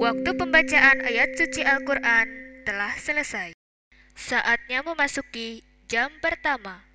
Waktu pembacaan ayat suci Al-Quran telah selesai. Saatnya memasuki jam pertama.